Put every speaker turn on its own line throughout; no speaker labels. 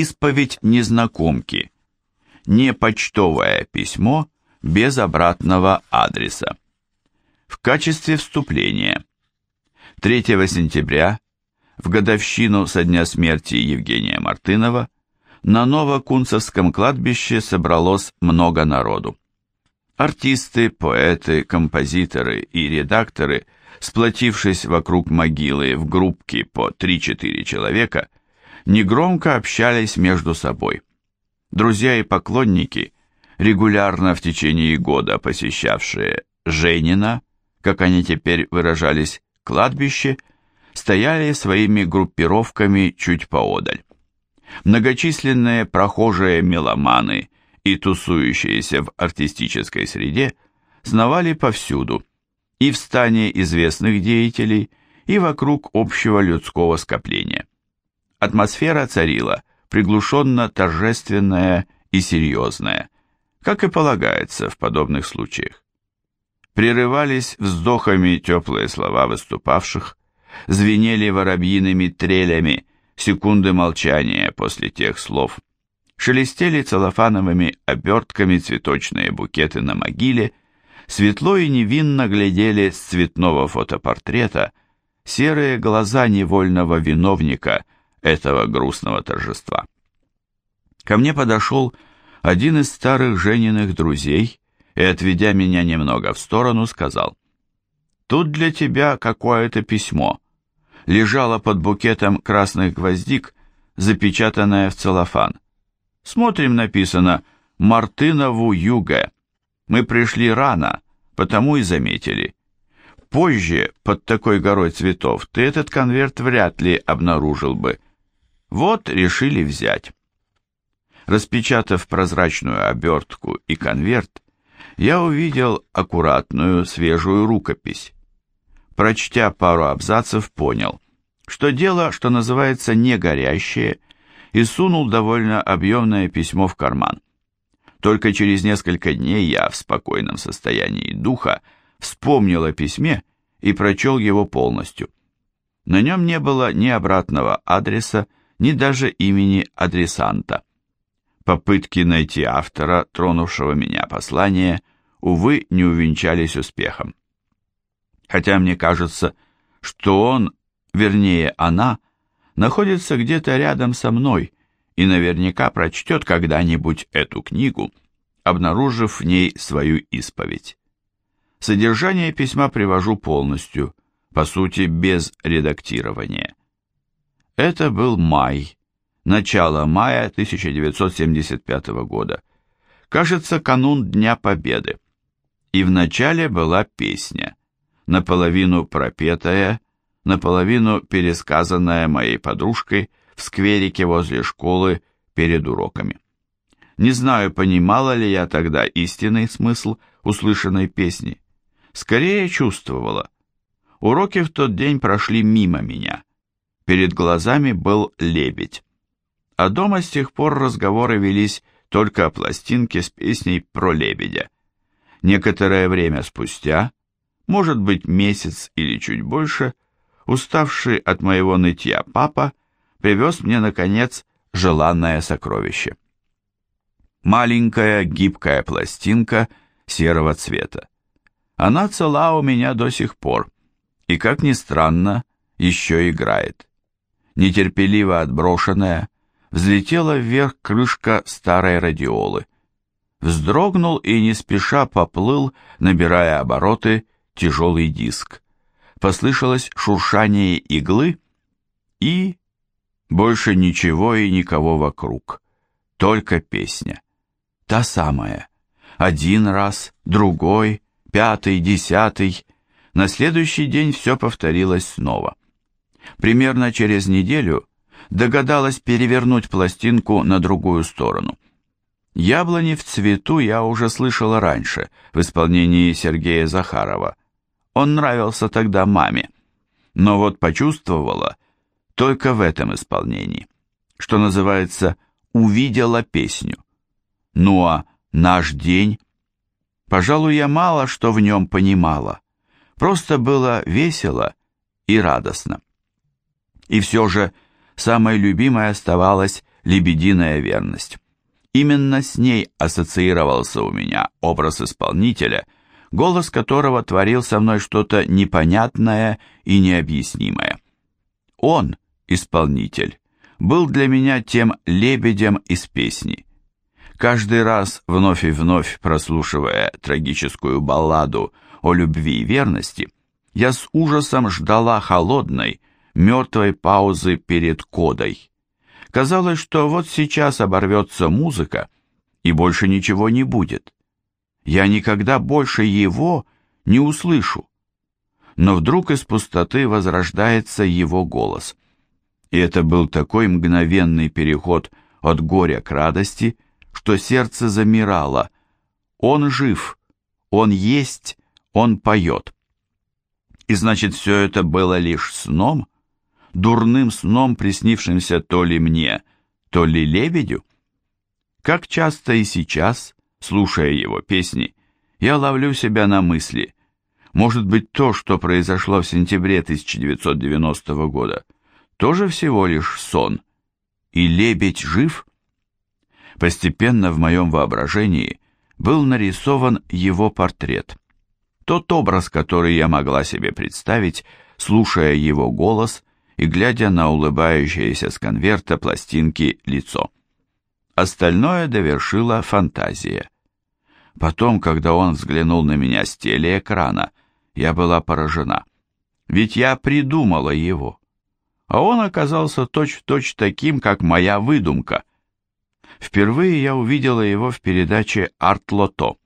Исповедь незнакомки. Не почтовое письмо без обратного адреса. В качестве вступления. 3 сентября, в годовщину со дня смерти Евгения Мартынова, на Новокунцевском кладбище собралось много народу. Артисты, поэты, композиторы и редакторы, сплотившись вокруг могилы в группки по 3-4 человека, негромко общались между собой. Друзья и поклонники, регулярно в течение года посещавшие Женина, как они теперь выражались, кладбище, стояли своими группировками чуть поодаль. Многочисленные прохожие меломаны и тусующиеся в артистической среде сновали повсюду, и в стане известных деятелей, и вокруг общего людского скопления. Атмосфера царила приглушенно-торжественная и серьезная, как и полагается в подобных случаях. Прерывались вздохами теплые слова выступавших, звенели воробьиными трелями секунды молчания после тех слов – шелестели целлофановыми обертками цветочные букеты на могиле, светло и невинно глядели с цветного фотопортрета серые глаза невольного виновника этого грустного торжества. Ко мне подошел один из старых Жениных друзей и, отведя меня немного в сторону, сказал, «Тут для тебя какое-то письмо. Лежало под букетом красных гвоздик, запечатанное в целлофан. Смотрим, написано «Мартынову Юга». Мы пришли рано, потому и заметили. Позже, под такой горой цветов, ты этот конверт вряд ли обнаружил бы. Вот решили взять. Распечатав прозрачную обертку и конверт, я увидел аккуратную свежую рукопись. Прочтя пару абзацев, понял, что дело, что называется, не горящее – и сунул довольно объемное письмо в карман. Только через несколько дней я в спокойном состоянии духа вспомнил о письме и прочел его полностью. На нем не было ни обратного адреса, ни даже имени адресанта. Попытки найти автора, тронувшего меня послания, увы, не увенчались успехом. Хотя мне кажется, что он, вернее она, находится где-то рядом со мной и наверняка прочтет когда-нибудь эту книгу, обнаружив в ней свою исповедь. Содержание письма привожу полностью, по сути, без редактирования. Это был май, начало мая 1975 года. Кажется, канун Дня Победы. И в начале была песня, наполовину пропетая, наполовину пересказанная моей подружкой в скверике возле школы перед уроками. Не знаю, понимала ли я тогда истинный смысл услышанной песни. Скорее чувствовала. Уроки в тот день прошли мимо меня. Перед глазами был лебедь. А дома с тех пор разговоры велись только о пластинке с песней про лебедя. Некоторое время спустя, может быть месяц или чуть больше, уставший от моего нытья папа привез мне, наконец, желанное сокровище. Маленькая гибкая пластинка серого цвета. Она цела у меня до сих пор, и, как ни странно, еще играет. Нетерпеливо отброшенная, взлетела вверх крышка старой радиолы. Вздрогнул и не спеша поплыл, набирая обороты, тяжелый диск послышалось шуршание иглы и... Больше ничего и никого вокруг. Только песня. Та самая. Один раз, другой, пятый, десятый. На следующий день все повторилось снова. Примерно через неделю догадалась перевернуть пластинку на другую сторону. «Яблони в цвету» я уже слышала раньше, в исполнении Сергея Захарова он нравился тогда маме, но вот почувствовала только в этом исполнении, что называется «увидела песню». Ну а «Наш день»? Пожалуй, я мало что в нем понимала, просто было весело и радостно. И все же самой любимой оставалась «Лебединая верность». Именно с ней ассоциировался у меня образ исполнителя, голос которого творил со мной что-то непонятное и необъяснимое. Он, исполнитель, был для меня тем лебедем из песни. Каждый раз, вновь и вновь прослушивая трагическую балладу о любви и верности, я с ужасом ждала холодной, мертвой паузы перед кодой. Казалось, что вот сейчас оборвется музыка, и больше ничего не будет. Я никогда больше его не услышу. Но вдруг из пустоты возрождается его голос. И это был такой мгновенный переход от горя к радости, что сердце замирало. Он жив, он есть, он поет. И значит, все это было лишь сном? Дурным сном, приснившимся то ли мне, то ли лебедю? Как часто и сейчас, слушая его песни, я ловлю себя на мысли, может быть, то, что произошло в сентябре 1990 года, тоже всего лишь сон, и лебедь жив? Постепенно в моем воображении был нарисован его портрет – тот образ, который я могла себе представить, слушая его голос и глядя на улыбающееся с конверта пластинки лицо. Остальное довершила фантазия. Потом, когда он взглянул на меня с телеэкрана, я была поражена. Ведь я придумала его. А он оказался точь-в-точь точь таким, как моя выдумка. Впервые я увидела его в передаче «Арт-Лото».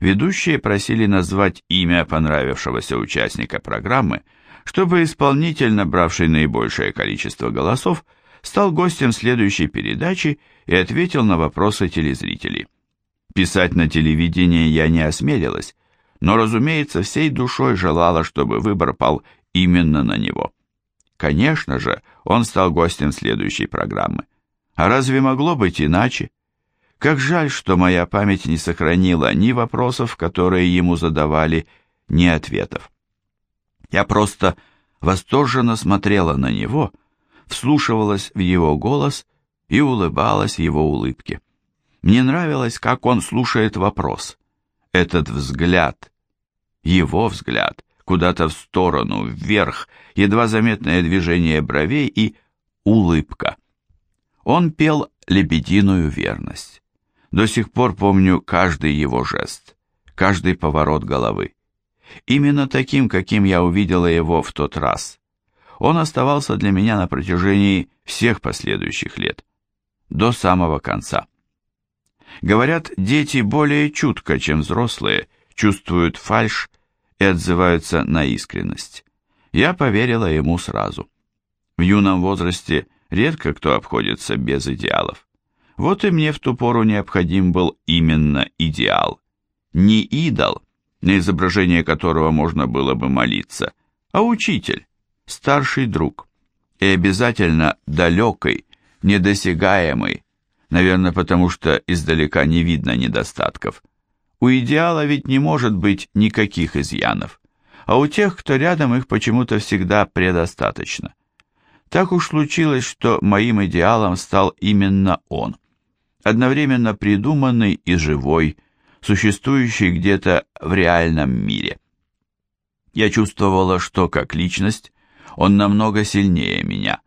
Ведущие просили назвать имя понравившегося участника программы, чтобы исполнитель, набравший наибольшее количество голосов, стал гостем следующей передачи и ответил на вопросы телезрителей. Писать на телевидении я не осмелилась, но, разумеется, всей душой желала, чтобы выбор пал именно на него. Конечно же, он стал гостем следующей программы. А разве могло быть иначе? Как жаль, что моя память не сохранила ни вопросов, которые ему задавали, ни ответов. Я просто восторженно смотрела на него, вслушивалась в его голос и улыбалась его улыбке. Мне нравилось, как он слушает вопрос. Этот взгляд, его взгляд, куда-то в сторону, вверх, едва заметное движение бровей и улыбка. Он пел «Лебединую верность». До сих пор помню каждый его жест, каждый поворот головы. Именно таким, каким я увидела его в тот раз. Он оставался для меня на протяжении всех последующих лет, до самого конца. Говорят, дети более чутко, чем взрослые, чувствуют фальшь и отзываются на искренность. Я поверила ему сразу. В юном возрасте редко кто обходится без идеалов. Вот и мне в ту пору необходим был именно идеал. Не идол, на изображение которого можно было бы молиться, а учитель, старший друг. И обязательно далекий, недосягаемый, наверное, потому что издалека не видно недостатков. У идеала ведь не может быть никаких изъянов, а у тех, кто рядом, их почему-то всегда предостаточно. Так уж случилось, что моим идеалом стал именно он одновременно придуманный и живой, существующий где-то в реальном мире. Я чувствовала, что как личность он намного сильнее меня,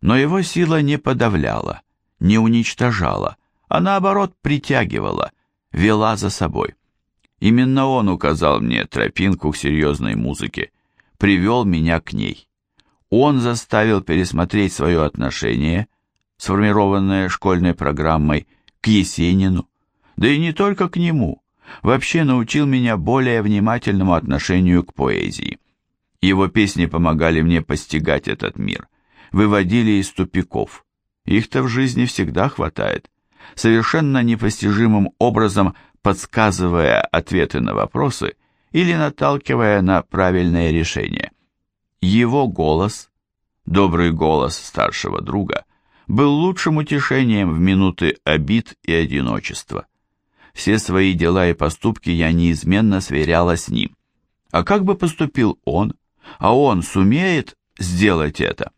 но его сила не подавляла, не уничтожала, а наоборот притягивала, вела за собой. Именно он указал мне тропинку к серьезной музыке, привел меня к ней. Он заставил пересмотреть свое отношение, сформированное школьной программой, к Есенину, да и не только к нему, вообще научил меня более внимательному отношению к поэзии. Его песни помогали мне постигать этот мир, выводили из тупиков. Их-то в жизни всегда хватает, совершенно непостижимым образом подсказывая ответы на вопросы или наталкивая на правильное решение. Его голос, добрый голос старшего друга, был лучшим утешением в минуты обид и одиночества. Все свои дела и поступки я неизменно сверяла с ним. А как бы поступил он? А он сумеет сделать это?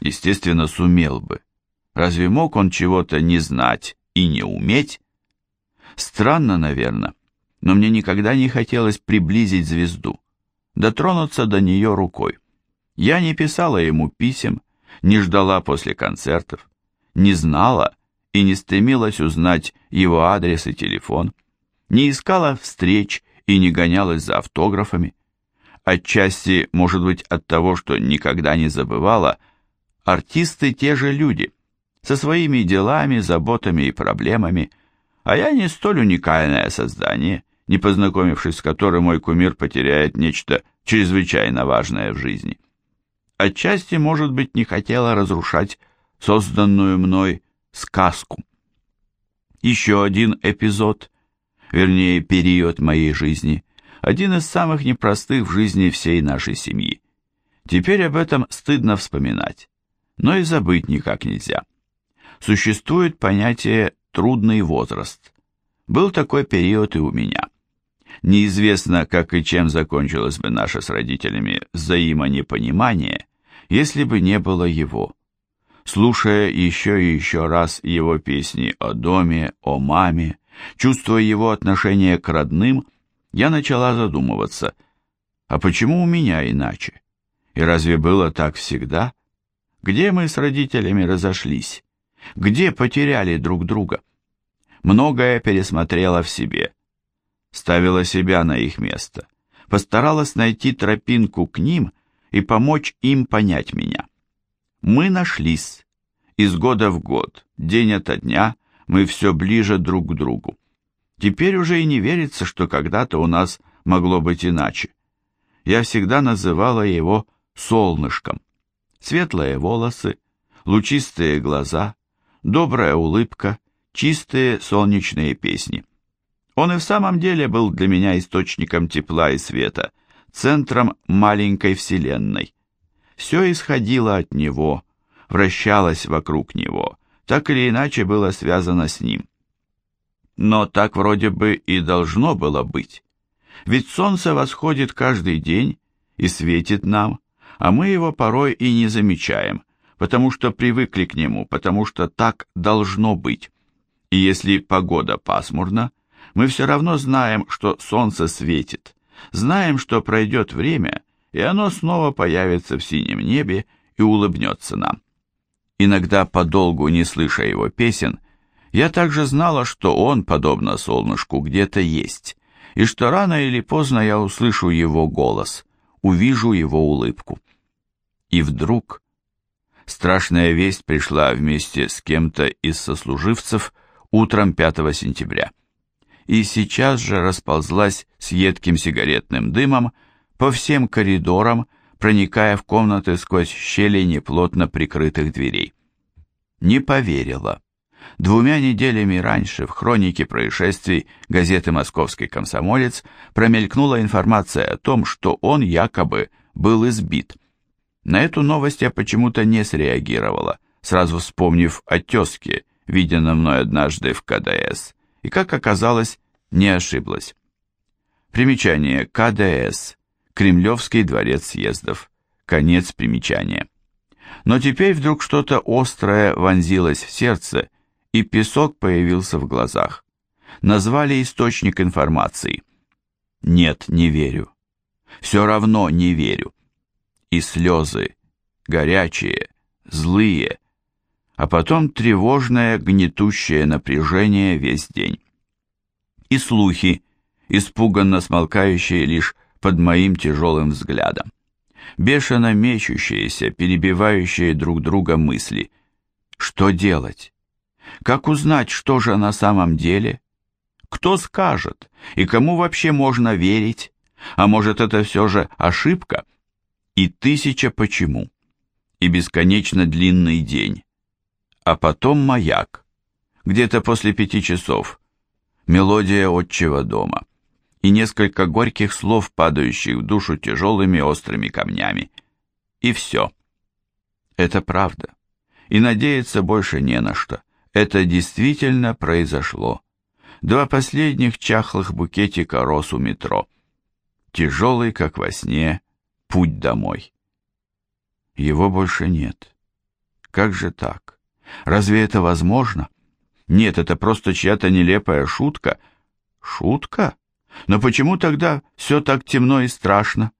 Естественно, сумел бы. Разве мог он чего-то не знать и не уметь? Странно, наверное, но мне никогда не хотелось приблизить звезду, дотронуться до нее рукой. Я не писала ему писем, не ждала после концертов, не знала и не стремилась узнать его адрес и телефон, не искала встреч и не гонялась за автографами. Отчасти, может быть, от того, что никогда не забывала, артисты те же люди, со своими делами, заботами и проблемами, а я не столь уникальное создание, не познакомившись с которым мой кумир потеряет нечто чрезвычайно важное в жизни. Отчасти, может быть, не хотела разрушать созданную мной сказку. Еще один эпизод, вернее, период моей жизни, один из самых непростых в жизни всей нашей семьи. Теперь об этом стыдно вспоминать, но и забыть никак нельзя. Существует понятие «трудный возраст». Был такой период и у меня. Неизвестно, как и чем закончилось бы наше с родителями взаимонепонимание, если бы не было его. Слушая еще и еще раз его песни о доме, о маме, чувствуя его отношение к родным, я начала задумываться, а почему у меня иначе? И разве было так всегда? Где мы с родителями разошлись? Где потеряли друг друга? Многое пересмотрела в себе ставила себя на их место, постаралась найти тропинку к ним и помочь им понять меня. Мы нашлись. Из года в год, день ото дня, мы все ближе друг к другу. Теперь уже и не верится, что когда-то у нас могло быть иначе. Я всегда называла его солнышком. Светлые волосы, лучистые глаза, добрая улыбка, чистые солнечные песни. Он и в самом деле был для меня источником тепла и света, центром маленькой вселенной. Все исходило от него, вращалось вокруг него, так или иначе было связано с ним. Но так вроде бы и должно было быть. Ведь солнце восходит каждый день и светит нам, а мы его порой и не замечаем, потому что привыкли к нему, потому что так должно быть. И если погода пасмурна, мы все равно знаем, что солнце светит, знаем, что пройдет время, и оно снова появится в синем небе и улыбнется нам. Иногда, подолгу не слыша его песен, я также знала, что он, подобно солнышку, где-то есть, и что рано или поздно я услышу его голос, увижу его улыбку. И вдруг страшная весть пришла вместе с кем-то из сослуживцев утром 5 сентября и сейчас же расползлась с едким сигаретным дымом по всем коридорам, проникая в комнаты сквозь щели неплотно прикрытых дверей. Не поверила. Двумя неделями раньше в хронике происшествий газеты «Московский комсомолец» промелькнула информация о том, что он якобы был избит. На эту новость я почему-то не среагировала, сразу вспомнив о тезке, виденном мной однажды в КДС и, как оказалось, не ошиблась. Примечание КДС. Кремлевский дворец съездов. Конец примечания. Но теперь вдруг что-то острое вонзилось в сердце, и песок появился в глазах. Назвали источник информации. Нет, не верю. Все равно не верю. И слезы, горячие, злые, а потом тревожное, гнетущее напряжение весь день. И слухи, испуганно смолкающие лишь под моим тяжелым взглядом. Бешено мечущиеся, перебивающие друг друга мысли. Что делать? Как узнать, что же на самом деле? Кто скажет? И кому вообще можно верить? А может, это все же ошибка? И тысяча почему? И бесконечно длинный день а потом маяк. Где-то после пяти часов. Мелодия отчего дома. И несколько горьких слов, падающих в душу тяжелыми острыми камнями. И все. Это правда. И надеяться больше не на что. Это действительно произошло. Два последних чахлых букетика роз у метро. Тяжелый, как во сне, путь домой. Его больше нет. Как же так? Разве это возможно? Нет, это просто чья-то нелепая шутка. Шутка? Но почему тогда все так темно и страшно?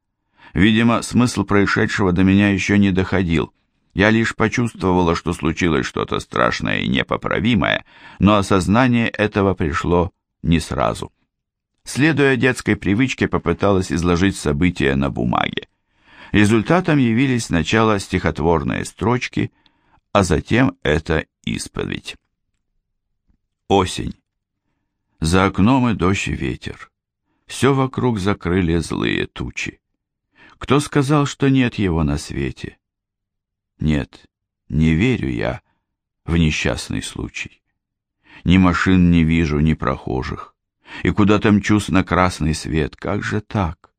Видимо, смысл происшедшего до меня еще не доходил. Я лишь почувствовала, что случилось что-то страшное и непоправимое, но осознание этого пришло не сразу. Следуя детской привычке, попыталась изложить события на бумаге. Результатом явились сначала стихотворные строчки, а затем это исповедь. Осень. За окном и дождь и ветер. Все вокруг закрыли злые тучи. Кто сказал, что нет его на свете? Нет, не верю я в несчастный случай. Ни машин не вижу, ни прохожих. И куда-то мчусь на красный свет. Как же так?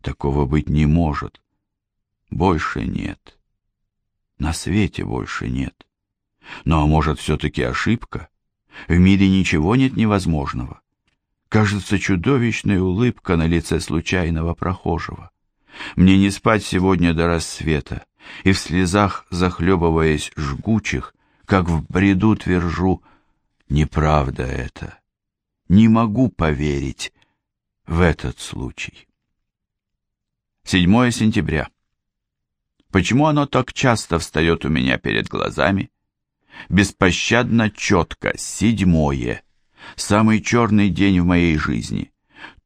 Такого быть не может. Больше нет. На свете больше нет. Но, а может, все-таки ошибка? В мире ничего нет невозможного. Кажется, чудовищная улыбка на лице случайного прохожего. Мне не спать сегодня до рассвета, и в слезах, захлебываясь жгучих, как в бреду твержу, неправда это. Не могу поверить в этот случай. 7 сентября. Почему оно так часто встает у меня перед глазами? Беспощадно четко, седьмое. Самый черный день в моей жизни.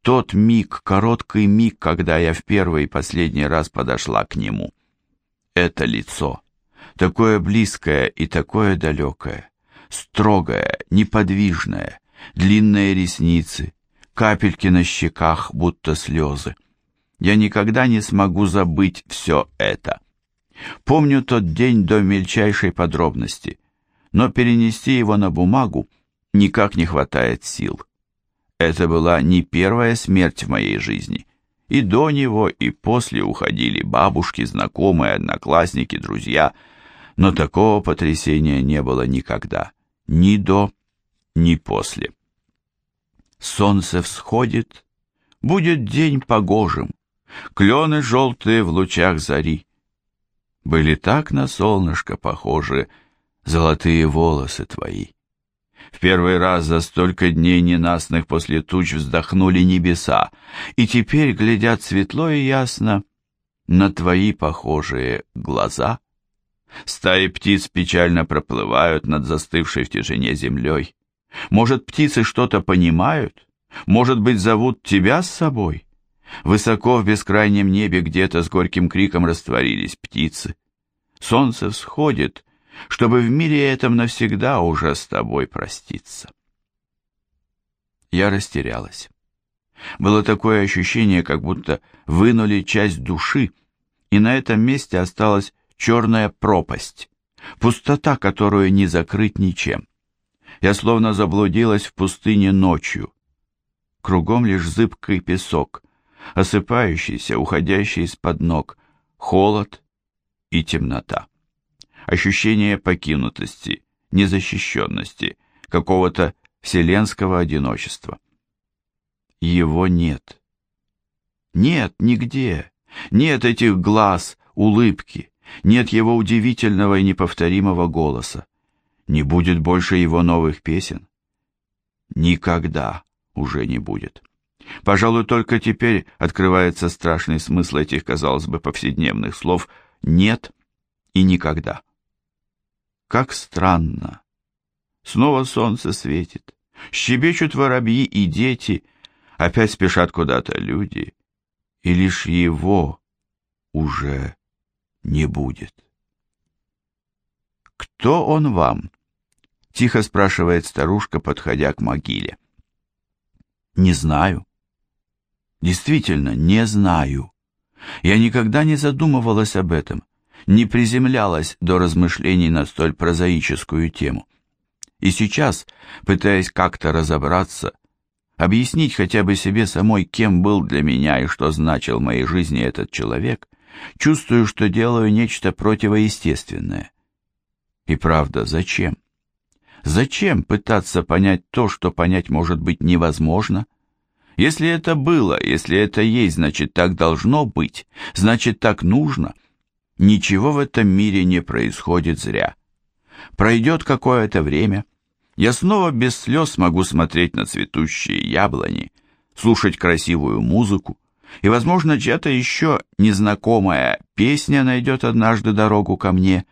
Тот миг, короткий миг, когда я в первый и последний раз подошла к нему. Это лицо. Такое близкое и такое далекое. Строгое, неподвижное, длинные ресницы, капельки на щеках, будто слезы. Я никогда не смогу забыть все это. Помню тот день до мельчайшей подробности, но перенести его на бумагу никак не хватает сил. Это была не первая смерть в моей жизни. И до него, и после уходили бабушки, знакомые, одноклассники, друзья, но такого потрясения не было никогда, ни до, ни после. Солнце всходит, будет день погожим, клены желтые в лучах зари были так на солнышко похожи золотые волосы твои. В первый раз за столько дней ненастных после туч вздохнули небеса, и теперь глядят светло и ясно на твои похожие глаза. Стаи птиц печально проплывают над застывшей в тишине землей. Может, птицы что-то понимают? Может быть, зовут тебя с собой? Высоко в бескрайнем небе где-то с горьким криком растворились птицы. Солнце всходит, чтобы в мире этом навсегда уже с тобой проститься. Я растерялась. Было такое ощущение, как будто вынули часть души, и на этом месте осталась черная пропасть, пустота, которую не закрыть ничем. Я словно заблудилась в пустыне ночью. Кругом лишь зыбкий песок, осыпающийся, уходящий из-под ног, холод и темнота. Ощущение покинутости, незащищенности, какого-то вселенского одиночества. Его нет. Нет нигде. Нет этих глаз, улыбки. Нет его удивительного и неповторимого голоса. Не будет больше его новых песен. Никогда уже не будет. Пожалуй, только теперь открывается страшный смысл этих, казалось бы, повседневных слов «нет» и «никогда». Как странно. Снова солнце светит, щебечут воробьи и дети, опять спешат куда-то люди, и лишь его уже не будет. «Кто он вам?» — тихо спрашивает старушка, подходя к могиле. «Не знаю. Действительно, не знаю. Я никогда не задумывалась об этом, не приземлялась до размышлений на столь прозаическую тему. И сейчас, пытаясь как-то разобраться, объяснить хотя бы себе самой, кем был для меня и что значил в моей жизни этот человек, чувствую, что делаю нечто противоестественное. И правда, зачем? Зачем пытаться понять то, что понять может быть невозможно? Если это было, если это есть, значит так должно быть, значит так нужно. Ничего в этом мире не происходит зря. Пройдет какое-то время, я снова без слез могу смотреть на цветущие яблони, слушать красивую музыку, и, возможно, чья-то еще незнакомая песня найдет однажды дорогу ко мне,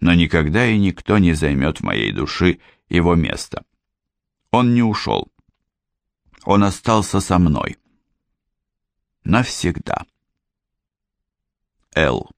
но никогда и никто не займет в моей души его место. Он не ушел. Он остался со мной. Навсегда. Л.